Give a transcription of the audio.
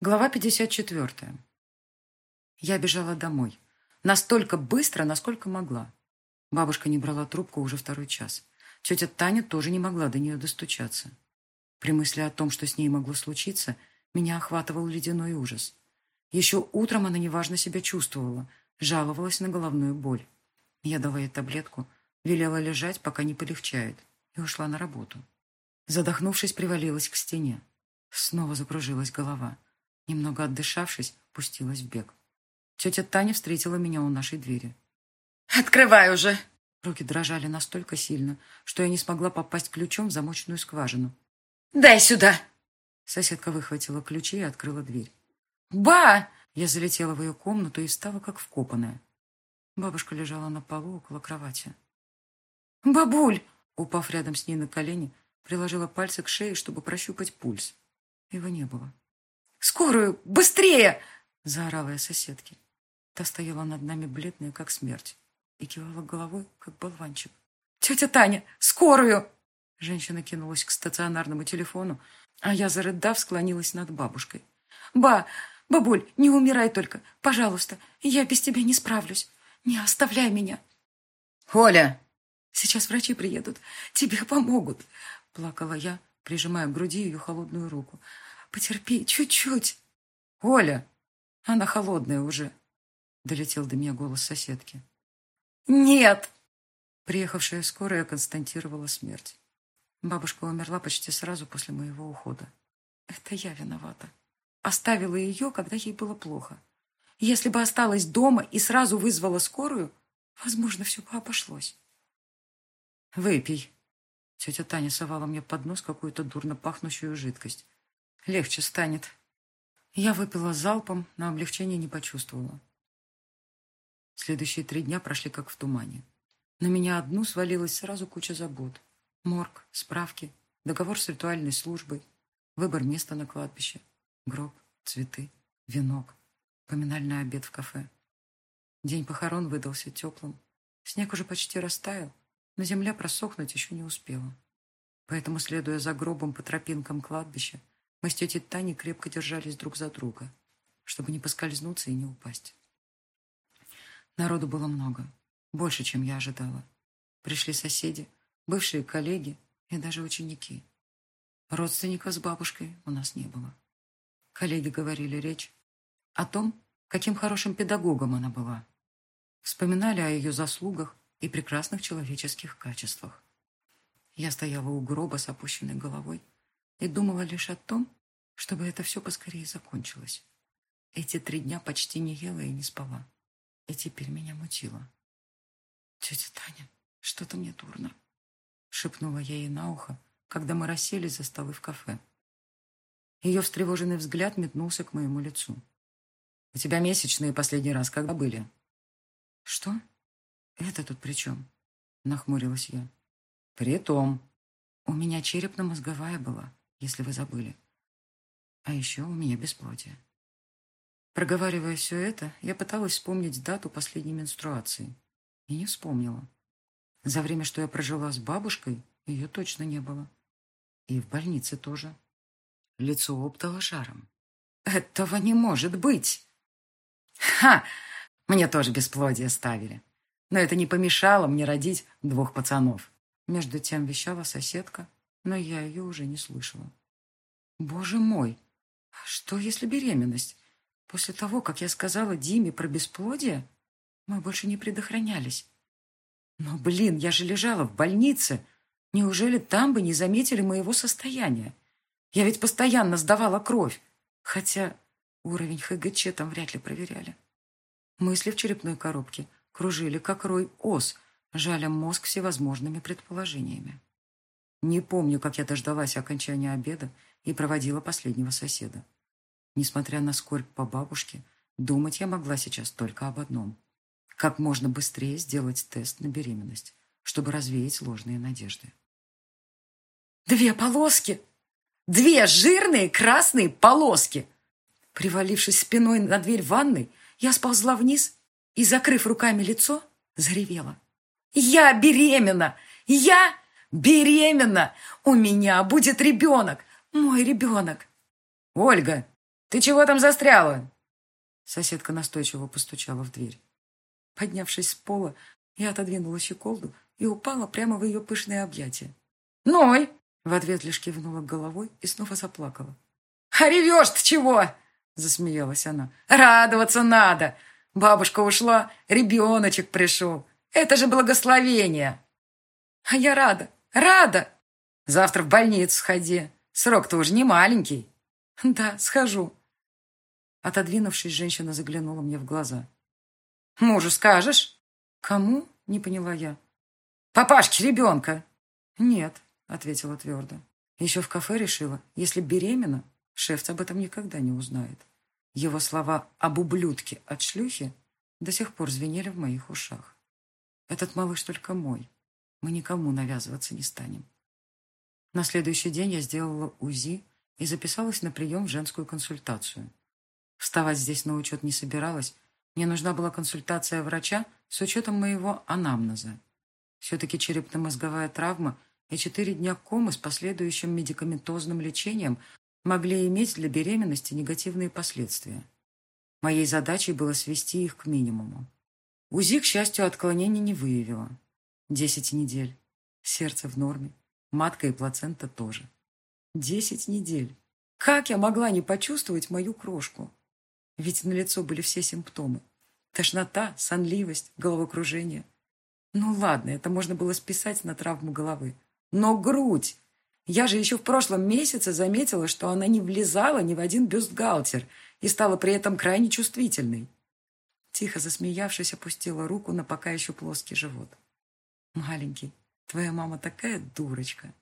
Глава 54. Я бежала домой. Настолько быстро, насколько могла. Бабушка не брала трубку уже второй час. Тетя Таня тоже не могла до нее достучаться. При мысли о том, что с ней могло случиться, меня охватывал ледяной ужас. Еще утром она неважно себя чувствовала, жаловалась на головную боль. Я дала ей таблетку, велела лежать, пока не полегчает, и ушла на работу. Задохнувшись, привалилась к стене. Снова закружилась голова. Немного отдышавшись, пустилась в бег. Тетя Таня встретила меня у нашей двери. «Открывай уже!» Руки дрожали настолько сильно, что я не смогла попасть ключом в замочную скважину. «Дай сюда!» Соседка выхватила ключи и открыла дверь. «Ба!» Я залетела в ее комнату и встала как вкопанная. Бабушка лежала на полу около кровати. «Бабуль!» Упав рядом с ней на колени, приложила пальцы к шее, чтобы прощупать пульс. Его не было. «Скорую! Быстрее!» — заорала я соседке. Та стояла над нами бледная, как смерть, и кивала головой, как болванчик. «Тетя Таня! Скорую!» Женщина кинулась к стационарному телефону, а я, зарыдав, склонилась над бабушкой. «Ба! Бабуль, не умирай только! Пожалуйста! Я без тебя не справлюсь! Не оставляй меня!» «Оля!» «Сейчас врачи приедут. Тебе помогут!» Плакала я, прижимая к груди ее холодную руку. Потерпи, чуть-чуть. Оля, она холодная уже. Долетел до меня голос соседки. Нет. Приехавшая скорая констатировала смерть. Бабушка умерла почти сразу после моего ухода. Это я виновата. Оставила ее, когда ей было плохо. Если бы осталась дома и сразу вызвала скорую, возможно, все бы обошлось. «Выпей». Тетя Таня совала мне под нос какую-то дурно пахнущую жидкость. Легче станет. Я выпила залпом, но облегчения не почувствовала. Следующие три дня прошли как в тумане. На меня одну свалилась сразу куча забот. Морг, справки, договор с ритуальной службой, выбор места на кладбище, гроб, цветы, венок, поминальный обед в кафе. День похорон выдался теплым. Снег уже почти растаял, но земля просохнуть еще не успела. Поэтому, следуя за гробом по тропинкам кладбища, мы с тетей Таней крепко держались друг за друга, чтобы не поскользнуться и не упасть. Народу было много, больше, чем я ожидала. Пришли соседи, бывшие коллеги и даже ученики. Родственников с бабушкой у нас не было. Коллеги говорили речь о том, каким хорошим педагогом она была. Вспоминали о ее заслугах и прекрасных человеческих качествах. Я стояла у гроба с опущенной головой и думала лишь о том, чтобы это все поскорее закончилось. Эти три дня почти не ела и не спала. И теперь меня мутило. «Тетя Таня, что-то мне дурно», — шепнула я ей на ухо, когда мы расселись за столы в кафе. Ее встревоженный взгляд метнулся к моему лицу. «У тебя месячные последний раз когда были?» «Что? Это тут при чем?» — нахмурилась я. «При том. У меня черепно-мозговая была если вы забыли. А еще у меня бесплодие. Проговаривая все это, я пыталась вспомнить дату последней менструации. И не вспомнила. За время, что я прожила с бабушкой, ее точно не было. И в больнице тоже. Лицо оптало жаром. «Этого не может быть!» «Ха! Мне тоже бесплодие ставили. Но это не помешало мне родить двух пацанов». Между тем вещала соседка, но я ее уже не слышала. Боже мой, а что если беременность? После того, как я сказала Диме про бесплодие, мы больше не предохранялись. Но, блин, я же лежала в больнице. Неужели там бы не заметили моего состояния? Я ведь постоянно сдавала кровь. Хотя уровень ХГЧ там вряд ли проверяли. Мысли в черепной коробке кружили, как рой ос, жаля мозг всевозможными предположениями. Не помню, как я дождалась окончания обеда и проводила последнего соседа. Несмотря на скорбь по бабушке, думать я могла сейчас только об одном. Как можно быстрее сделать тест на беременность, чтобы развеять ложные надежды. «Две полоски! Две жирные красные полоски!» Привалившись спиной на дверь ванной, я сползла вниз и, закрыв руками лицо, заревела. «Я беременна! Я...» Беременна! У меня будет ребенок! Мой ребенок!» «Ольга!» Ты чего там застряла?» Соседка настойчиво постучала в дверь. Поднявшись с пола, я отодвинула щеколду и упала прямо в ее пышные объятия. «Ной!» — в ответ лишь кивнула головой и снова заплакала. «А ревешь ты чего?» — засмеялась она. «Радоваться надо! Бабушка ушла, ребеночек пришел. Это же благословение!» «А я рада, рада!» «Завтра в больницу сходи. Срок-то уже не маленький». «Да, схожу». Отодвинувшись, женщина заглянула мне в глаза. «Мужу скажешь?» «Кому?» — не поняла я. «Папашке ребенка!» «Нет», — ответила твердо. Еще в кафе решила, если беременна, шеф об этом никогда не узнает. Его слова об ублюдке от шлюхи до сих пор звенели в моих ушах. Этот малыш только мой. Мы никому навязываться не станем. На следующий день я сделала УЗИ и записалась на прием в женскую консультацию. Вставать здесь на учет не собиралась. Мне нужна была консультация врача с учетом моего анамнеза. Все-таки черепно-мозговая травма и четыре дня комы с последующим медикаментозным лечением могли иметь для беременности негативные последствия. Моей задачей было свести их к минимуму. УЗИ, к счастью, отклонений не выявила. Десять недель. Сердце в норме. Матка и плацента тоже. Десять недель. Как я могла не почувствовать мою крошку? Ведь на лицо были все симптомы. Тошнота, сонливость, головокружение. Ну ладно, это можно было списать на травму головы. Но грудь! Я же еще в прошлом месяце заметила, что она не влезала ни в один бюстгальтер и стала при этом крайне чувствительной. Тихо засмеявшись, опустила руку на пока еще плоский живот. «Маленький, твоя мама такая дурочка!»